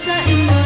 sa inyo.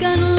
敢。